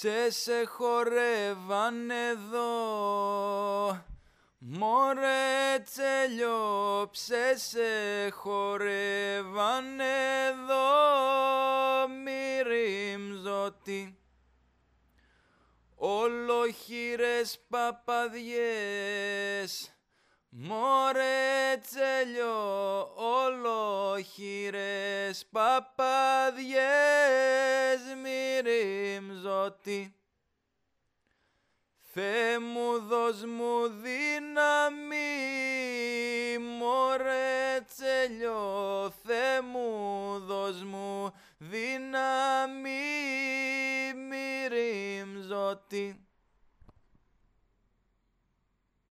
Ψε σε χορεύαν εδώ. Μωρέ τσέλιο ψε σε χορεύαν εδώ. Μυριμζότη Ολοχύρες παπαδιές. Μωρέ τσέλιο ολοχύρες παπαδιές μυριμζότη Θεέ μου δώσ' μου δύναμη μωρέ τσέλιο Θεέ μου δώσ' μου δύναμη μυριμζότη